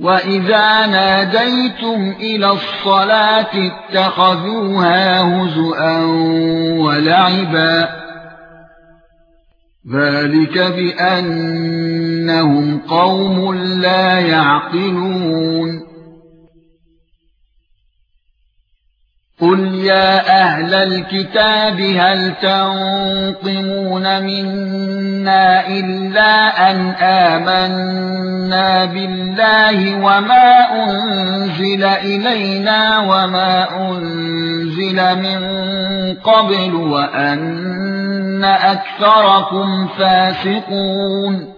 وَإِذَا نَادَيْتُمْ إِلَى الصَّلَاةِ اتَّخَذُوهَا هُزُوًا وَلَعِبًا ذَلِكَ بِأَنَّهُمْ قَوْمٌ لَّا يَعْقِلُونَ قُلْ يَا أَهْلَ الْكِتَابِ هَلْ تَنقِمُونَ مِنَّا إِلَّا أَن آمَنَّا بِاللَّهِ وَمَا أُنزِلَ إِلَيْنَا وَمَا أُنزِلَ مِن قَبْلُ وَأَنَّ أَكْثَرَكُمْ فَاسِقُونَ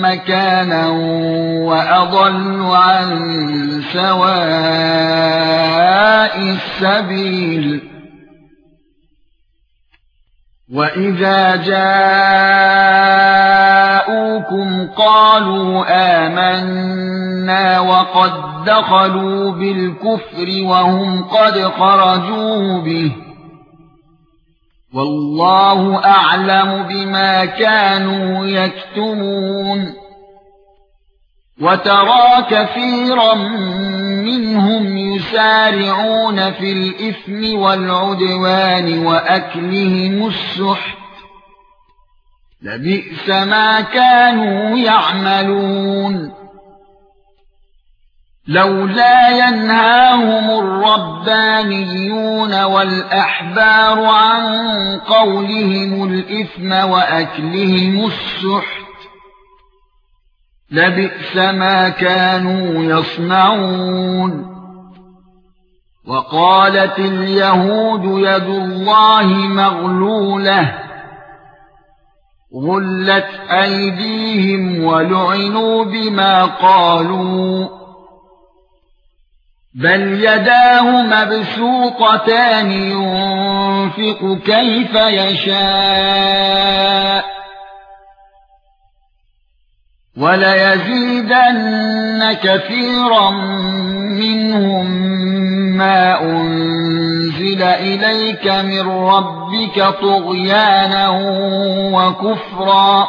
مكانا وأضل عن سواء السبيل. وَإِذَا جَاءُوكُمْ قَالُوا آمَنَّا وَقَدْ دَخَلُوا بِالْكُفْرِ وَهُمْ قَدْ خَرَجُوا بِهِ. وَاللَّهُ أَعْلَمُ بِمَا كَانُوا يَكْتُمُونَ. وَتَرَى كَثِيرًا مِنْهُمْ يُسَارِعُونَ فِي الْإِثْمِ وَالْعُدْوَانِ وَأَكْلِهِمُ السُّحْتَ. لَبِئْسَ مَا كَانُوا يَعْمَلُونَ. لَوْلَا يَنْهَاهُمُ الرَّبَّانِيُّونَ وَالْأَحْبَارُ عَن قَوْلِهِمُ الْإِثْمَ وَأَكْلِهِمُ السُّحْتَ لبئس ما كانوا يصنعون. وقالت اليهود يد الله مغلولة غلت أيديهم ولعنوا بما قالوا. بل يداه مبسوطتان ينفق كيف يشاء ولا يزيدن كثيرا منهم ما انزل اليك من ربك طغيانا وكفرا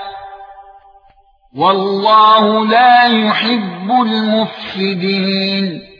والله لا يحب المفسدين.